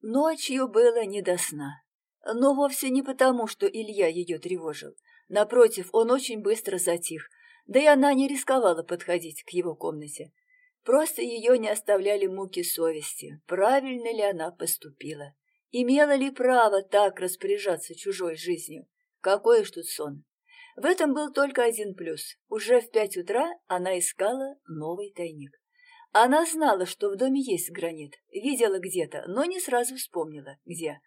Ночью было не до сна. Но вовсе не потому, что Илья ее тревожил. Напротив, он очень быстро затих, да и она не рисковала подходить к его комнате. Просто ее не оставляли муки совести, правильно ли она поступила. Имела ли право так распоряжаться чужой жизнью? Какой уж тут сон. В этом был только один плюс. Уже в пять утра она искала новый тайник. Она знала, что в доме есть гранит, видела где-то, но не сразу вспомнила, где.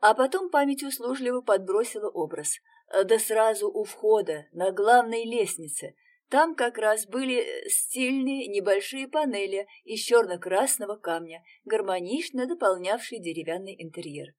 А потом память услужливо подбросила образ. Да сразу у входа, на главной лестнице. Там как раз были стильные небольшие панели из черно-красного камня, гармонично дополнявшие деревянный интерьер.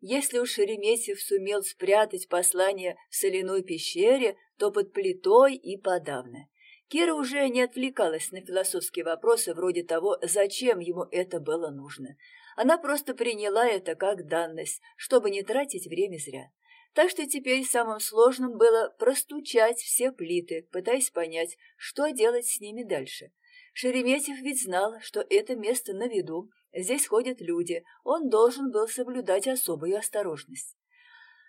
Если уж Шереметьев сумел спрятать послание в соляной пещере, то под плитой и подавно. Кира уже не отвлекалась на философские вопросы вроде того, зачем ему это было нужно. Она просто приняла это как данность, чтобы не тратить время зря. Так что теперь самым сложным было простучать все плиты, пытаясь понять, что делать с ними дальше. Шереметьев ведь знал, что это место на виду, Здесь ходят люди, он должен был соблюдать особую осторожность.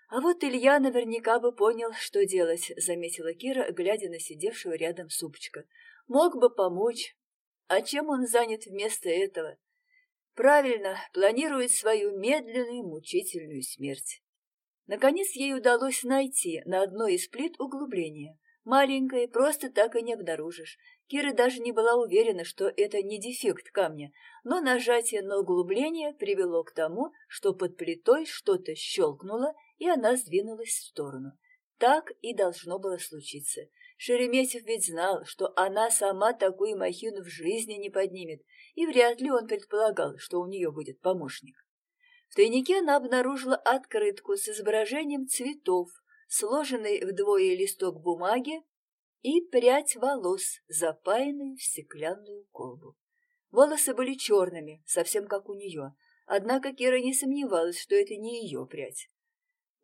А вот Илья наверняка бы понял, что делать, заметила Кира, глядя на сидевшего рядом супчика. Мог бы помочь. А чем он занят вместо этого? Правильно, планирует свою медленную мучительную смерть. Наконец ей удалось найти на одной из плит углубление. Маленькое, просто так и не обнаружишь. Кира даже не была уверена, что это не дефект камня, но нажатие на углубление привело к тому, что под плитой что-то щелкнуло, и она сдвинулась в сторону. Так и должно было случиться. Шереметьев ведь знал, что она сама такую махину в жизни не поднимет, и вряд ли он предполагал, что у нее будет помощник. В тайнике она обнаружила открытку с изображением цветов, сложенный вдвое листок бумаги и прядь волос, запаянную в стеклянную колбу. Волосы были черными, совсем как у нее, однако Кира не сомневалась, что это не ее прядь.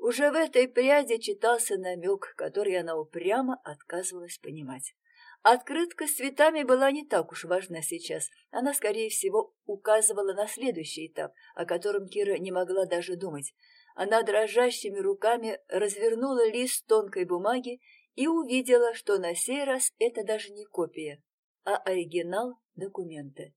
Уже в этой пряди читался намек, который она упрямо отказывалась понимать. Открытка с цветами была не так уж важна сейчас. Она, скорее всего, указывала на следующий этап, о котором Кира не могла даже думать. Она дрожащими руками развернула лист тонкой бумаги и увидела, что на сей раз это даже не копия, а оригинал документа.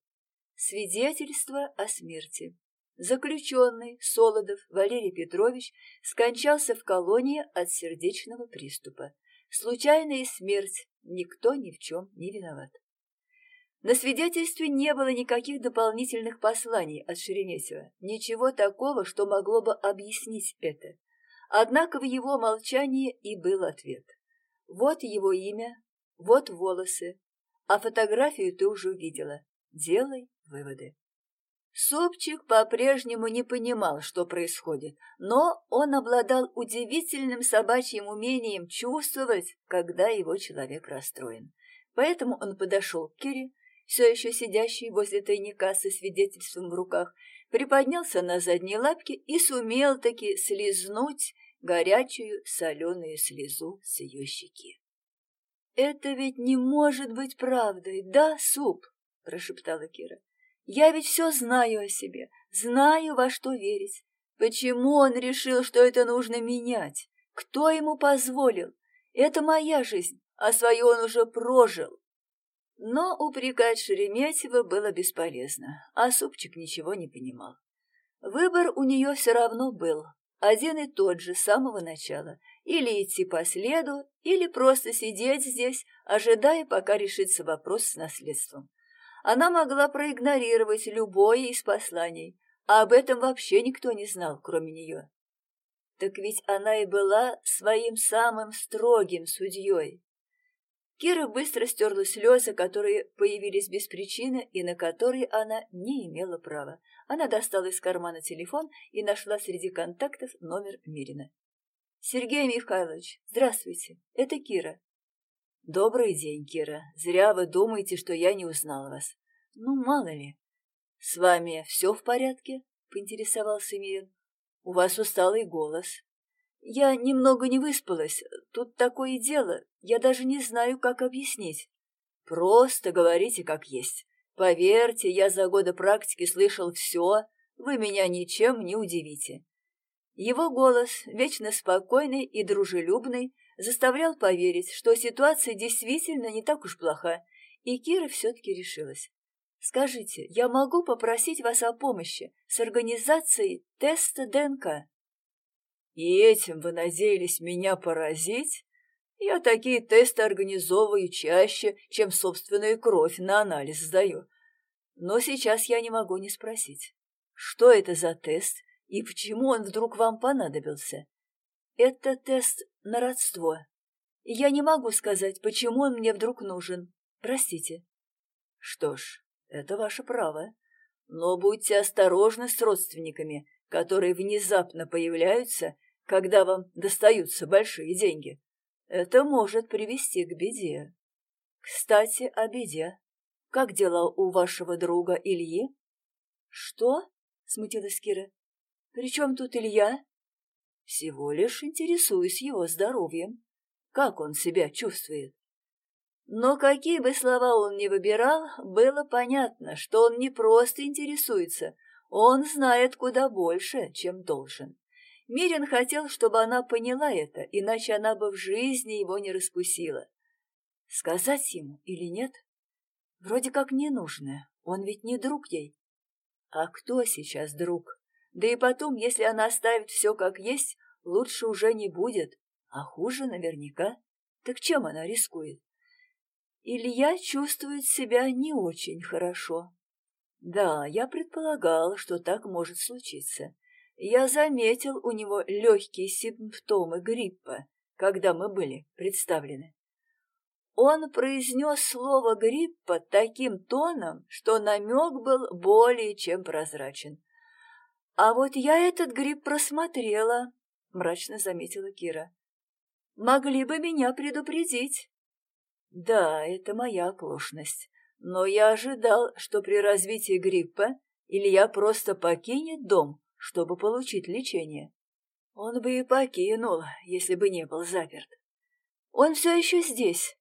Свидетельство о смерти. Заключенный Солодов Валерий Петрович скончался в колонии от сердечного приступа. Случайная смерть, никто ни в чем не виноват. На свидетельстве не было никаких дополнительных посланий от Шереметьева, ничего такого, что могло бы объяснить это. Однако в его молчании и был ответ. Вот его имя, вот волосы, а фотографию ты уже увидела. Делай выводы. Супчик по-прежнему не понимал, что происходит, но он обладал удивительным собачьим умением чувствовать, когда его человек расстроен. Поэтому он подошел к Кире, все еще сидящий возле тайника со свидетельством в руках, приподнялся на задние лапки и сумел таки слезнуть горячую соленую слезу с ее щеки. «Это ведь не может быть правдой, да, суп?» — прошептала Кира. «Я ведь все знаю о себе, знаю, во что верить. Почему он решил, что это нужно менять? Кто ему позволил? Это моя жизнь, а свою он уже прожил. Но упрекать Шереметьева было бесполезно, а Супчик ничего не понимал. Выбор у нее все равно был, один и тот же с самого начала. Или идти по следу, или просто сидеть здесь, ожидая, пока решится вопрос с наследством. Она могла проигнорировать любое из посланий, а об этом вообще никто не знал, кроме нее. Так ведь она и была своим самым строгим судьей. Кира быстро стерла слезы, которые появились без причины и на которые она не имела права. Она достала из кармана телефон и нашла среди контактов номер Мирина. «Сергей Михайлович, здравствуйте, это Кира». «Добрый день, Кира. Зря вы думаете, что я не узнал вас. Ну, мало ли». «С вами все в порядке?» — поинтересовался Мирин. «У вас усталый голос». Я немного не выспалась. Тут такое дело. Я даже не знаю, как объяснить. Просто говорите, как есть. Поверьте, я за годы практики слышал все, вы меня ничем не удивите. Его голос, вечно спокойный и дружелюбный, заставлял поверить, что ситуация действительно не так уж плоха, и Кира все-таки решилась. «Скажите, я могу попросить вас о помощи с организацией теста ДНК?» «И этим вы надеялись меня поразить?» Я такие тесты организовываю чаще, чем собственную кровь на анализ сдаю. Но сейчас я не могу не спросить, что это за тест и почему он вдруг вам понадобился? Это тест на родство. Я не могу сказать, почему он мне вдруг нужен. Простите. Что ж, это ваше право. Но будьте осторожны с родственниками, которые внезапно появляются, когда вам достаются большие деньги. Это может привести к беде. Кстати, о беде. Как дела у вашего друга Ильи? Что? Смутилась Кира. При чем тут Илья? Всего лишь интересуюсь его здоровьем. Как он себя чувствует? Но какие бы слова он ни выбирал, было понятно, что он не просто интересуется, он знает куда больше, чем должен. Мирин хотел, чтобы она поняла это, иначе она бы в жизни его не раскусила. Сказать ему или нет? Вроде как не нужно, он ведь не друг ей. А кто сейчас друг? Да и потом, если она оставит все как есть, лучше уже не будет, а хуже наверняка. Так чем она рискует? Илья чувствует себя не очень хорошо. Да, я предполагал, что так может случиться. Я заметил у него легкие симптомы гриппа, когда мы были представлены. Он произнес слово «гриппа» таким тоном, что намек был более чем прозрачен. «А вот я этот грипп просмотрела», — мрачно заметила Кира. «Могли бы меня предупредить». «Да, это моя оплошность, но я ожидал, что при развитии гриппа Илья просто покинет дом, чтобы получить лечение. Он бы и покинул, если бы не был заперт. Он все еще здесь,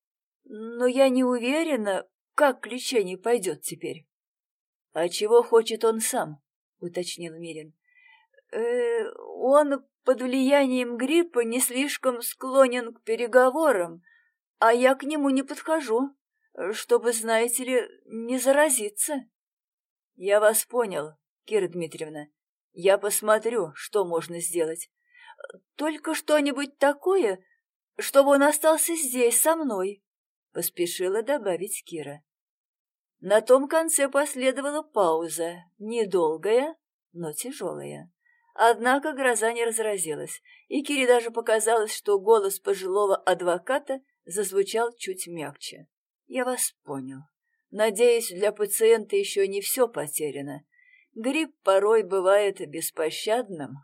но я не уверена, как к лечению пойдет теперь. — А чего хочет он сам? — уточнил Мирин. «Э, — Он под влиянием гриппа не слишком склонен к переговорам, а я к нему не подхожу, чтобы, знаете ли, не заразиться. — Я вас понял, Кира Дмитриевна, я посмотрю, что можно сделать. Только что-нибудь такое, чтобы он остался здесь со мной, — поспешила добавить Кира. На том конце последовала пауза, недолгая, но тяжелая. Однако гроза не разразилась, и Кире даже показалось, что голос пожилого адвоката зазвучал чуть мягче. «Я вас понял. Надеюсь, для пациента еще не все потеряно. Грипп порой бывает беспощадным,